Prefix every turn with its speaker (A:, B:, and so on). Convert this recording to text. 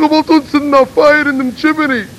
A: talk about what's in the fire in the chimney.